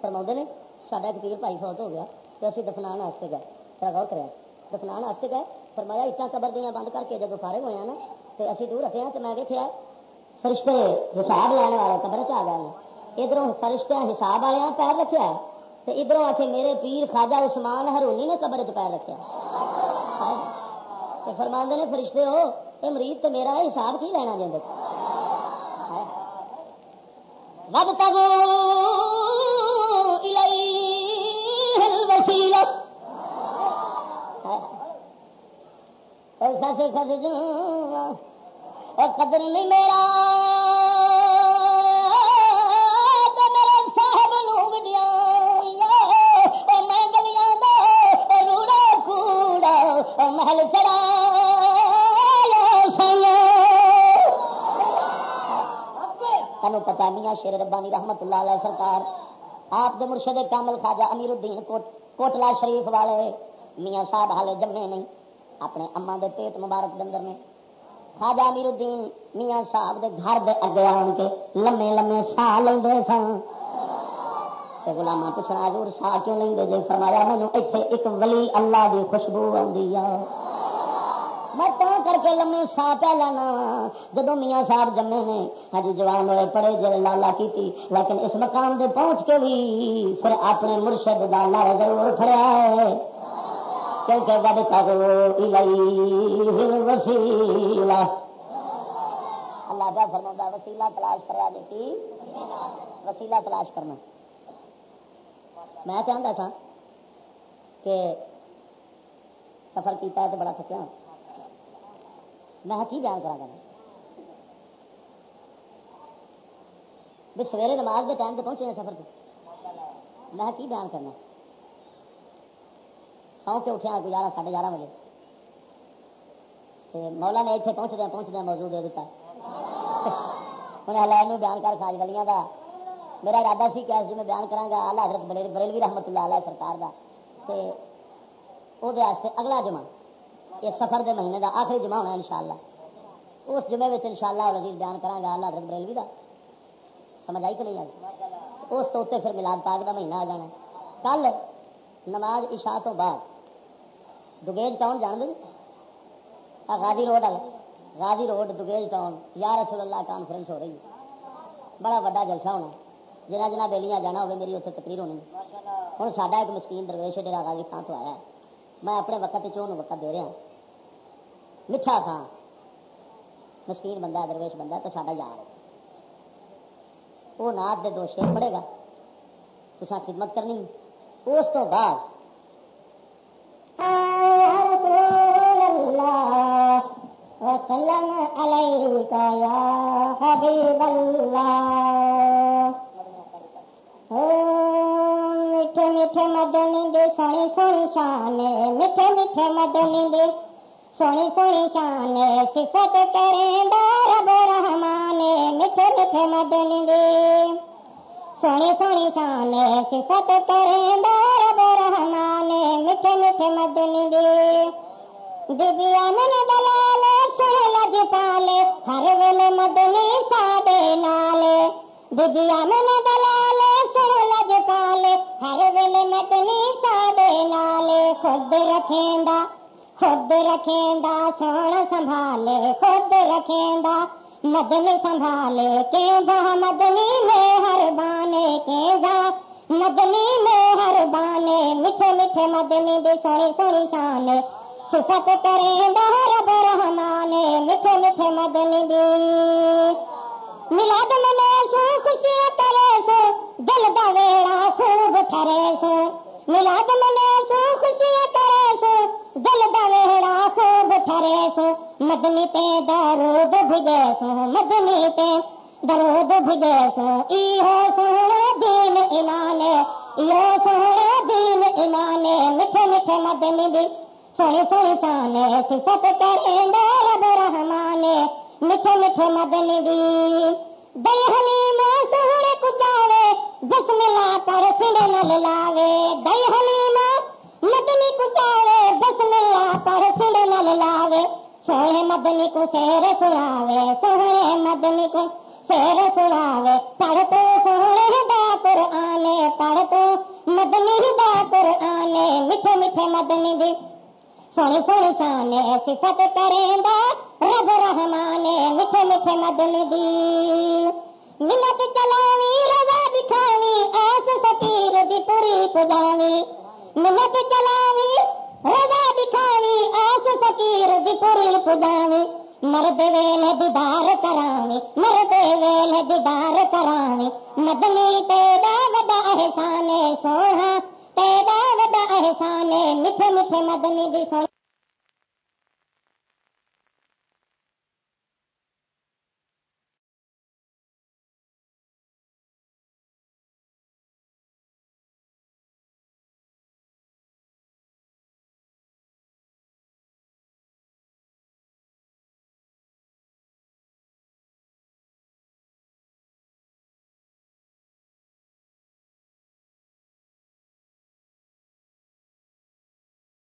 A: فرما نے ساڈا ایک پیر بھائی فوت ہو گیا تو اسی دفنا واسطے گئے تھوڑا غور کرا دفنا واسطے گئے فرمایا اٹان قبر دیا بند کر کے جب فارغ ہوئے نا تو اسی دور رکھے تو میں دیکھا فرشتے حساب لینے والے قبر چ آ گئے ادھر فرشتے حساب والے پیر رکھا تو ادھر آ کے میرے پیر خواجہ عثمان ہرونی نے قبر چ پیر رکھا فرما نے فرشتے ہو یہ مریض تو میرا حساب کی لینا جی رب تک ایسا سے قدر نہیں میرا پتا میاں شیر ربانی رحمت اللہ علیہ سرکار، آپ دے مرشد کامل خواجہ امیر الدین کوٹلا شریف والے میاں صاحب حالے جمے نہیں، اپنے اما دے پیٹ مبارک دندر میں خواجہ امیر الدین میاں صاحب دے گھر دے اگے آن کے لمے لمے سا لے سن۔ گلاما پوچھنا، حضور سا کیوں لیں جی فرمایا مینو اتنے ایک ولی اللہ دی خوشبو آئی میں کے لمے سا پہ لینا۔ جب میاں صاحب جمے نے ہج جوان ہوئے پڑے جل لالا کی لیکن اس مقام دے پہنچ کے بھی پھر اپنے مرشد کا لال ضرور کھڑا ہے۔ کیونکہ بد کرو وسیلہ اللہ کا فرما وسیلہ تلاش کرا دیتی وسیلہ تلاش کرنا۔ میں چاہتا سا کہ سفر کیتا ہے تو بڑا تھکیا میں کی بیان کرا کرنا بھی سویرے نماز کے ٹائم سے پہنچے ہیں سفر پہ۔ میں کی بیان کرنا۔ سو کے اٹھیا گزارا، ساڑھے گیارہ بجے۔ مولا نے اتنے پہنچدہ پہنچدہ موضوع دے دیتا انہیں اللہ بیان کر ساری گلیاں کا میرا ارادہ سی کہ جی میں بیان کرا گا آلہ حضرت بریلوی رحمت اللہ علیہ سرکار کا اگلا جمع یہ سفر دے مہینے دا آخری جمع ہونا ان شاء اللہ اس جمعے میں ان شاء اللہ رزیز بیان کرا گا، اللہ حضرت بریلوی کا سمجھ آئی کہ نہیں آئی؟ اس تو پھر ملاد پاک دا مہینہ آ جانا کل نماز عشاء تو بعد۔ دگیج ٹاؤن جان دیں غازی روڈ والے غازی روڈ دگیج ٹاؤن۔ یا رسول اللہ کانفرنس ہو رہی ہے۔
B: بڑا وا جلسہ ہونا جنا جنا بیلیاں جانا ہوگی میری اتنے تقریر ہونی ہوں سا ایک مسکین درویش ڈیرا غازی خان تو آیا میں اپنے وقت چون وقت دے رہا میٹھا خان مسکین بندہ، درویش بندہ تو سا یار وہ نات دے دو شیر پڑے گا۔ تو خدمت کرنی۔ اس تو بعد وسلم عليك يا حبيب الله میٹھے میٹھے مدنی دے سونی سونی شان میٹھے میٹھے مدنی دے۔ سونی سونی شان، صفت کریں رب رحمان میٹھے میٹھے مدنی دے سونی سونی شان، صفت کریں رب رحمان میٹھے میٹھے مدنی دے دبیا من دلال سن لج ہر ویل مدنی سادے نالے دبیا من دلال سن لج ہر ویل مدنی سادے نالے خود رکھیں خود رکھیں دا سنبھالے خود رکھیں دا مدنی سنبھالے کہ مدنی میں ہر بانے کہ با مدنی میں ہر بانے میٹھے میٹھے مدنی دے سونی سونی شان صفت کریں رب رحمان میٹھے میٹھے مدنی دی ملاد منے سو خوشی کرے سو دل دا ویڑا خوب ٹھرے سو ملاد منے سو خوشی دل دا ویڑا خوب ٹھرے سو، مدنی تے درود بھگے سو، مدنی تے درود بھگے سو۔ ایہو سونا دین ایمان، ایہو سونا دین ایمان۔ میٹھے میٹھے مدنی دی سونی سونی شان، صفت کریں رب رحمان۔ میٹھے میٹھے مدنی دی دئی حلیم سونے کچاوے بسم اللہ پر سڑ نل لاوے۔ دئی حلیم مدنی کچاوے بسم اللہ پر سڑ نل لاوے سونے مدنی کو سیر سلاوے سونے مدنی کو سیر سلاوے پڑھ تو سونے دا قرآن پڑھ تو مدنی دا قرآن میٹھے میٹھے مدنی دی سونی سونی شان صفت کریں دا رب رحمان میٹھے میٹھے مدنی دی منت چلاوی رضا دکھاوی ایس سکیر دی پوری پجاوی منت چلاوی رضا دکھاوی ایس سکیر دی پوری پجاوی مرد ویل دیدار کراوی مرد ویل دیدار کراوی مدنی تیرا وڈا احسان سوہا تیرا وڈا احسان میٹھے میٹھے مدنی دی سونا